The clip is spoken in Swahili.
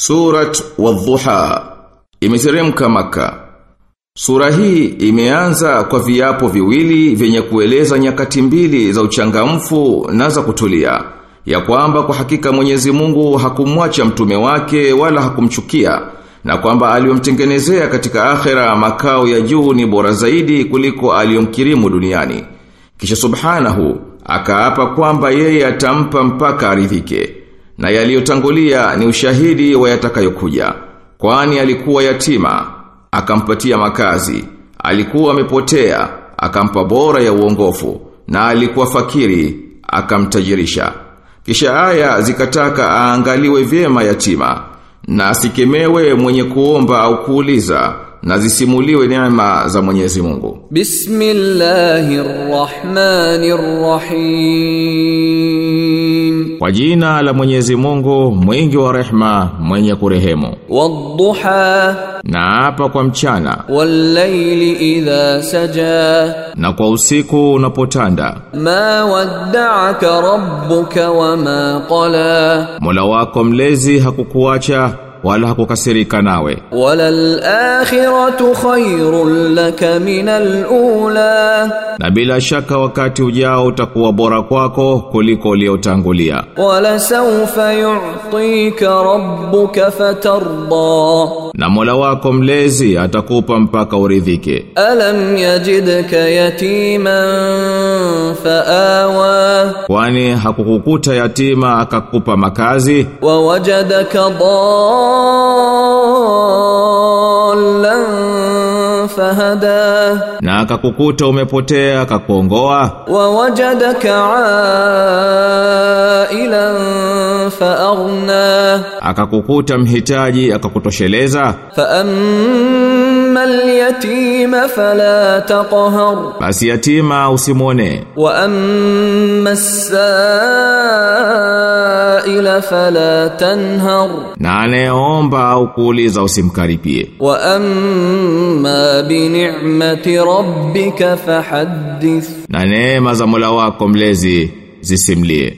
Surat Wadhuha imeteremka maka. Sura hii imeanza kwa viapo viwili vyenye kueleza nyakati mbili za uchangamfu na za kutulia. Ya kwamba kwa hakika Mwenyezi Mungu hakumwacha mtume wake wala hakumchukia na kwamba aliyomtengenezea katika akhera makao ya juu ni bora zaidi kuliko aliyomkirimu duniani. Kisha subhanahu akaapa kwamba yeye atampa mpaka aridhike na yaliyotangulia ni ushahidi wa yatakayokuja. Kwani alikuwa yatima, akampatia makazi, alikuwa amepotea, akampa bora ya uongofu, na alikuwa fakiri, akamtajirisha. Kisha aya zikataka aangaliwe vyema yatima, na asikemewe mwenye kuomba au kuuliza, na zisimuliwe neema za Mwenyezi Mungu. Bismillahirrahmanirrahim. Kwa jina la Mwenyezi Mungu, mwingi wa rehma, mwenye kurehemu. Wadduha Na hapa kwa mchana, wallayli idha saja na kwa usiku unapotanda. ma wadda'aka rabbuka wama qala Mola wako mlezi hakukuacha wala hakukasirika nawe. walal akhiratu khairul laka minal ula Na bila shaka wakati ujao utakuwa bora kwako kuliko uliotangulia. wala sawfa yu'tika rabbuka fatarda na Mola wako mlezi atakupa mpaka uridhike. Alam yajidka yatiman faawa, kwani hakukukuta yatima akakupa makazi. Wa wajadaka dallan fahada, na akakukuta umepotea akakuongoa. Wa wajadaka ilan فأغنى akakukuta mhitaji akakutosheleza فأما اليتيم فلا تقهر basi yatima usimwone وأما السائل فلا تنهر na anayeomba au kuuliza usimkaripie واما بنعمه ربك فحدث na neema za Mola wako mlezi zisimlie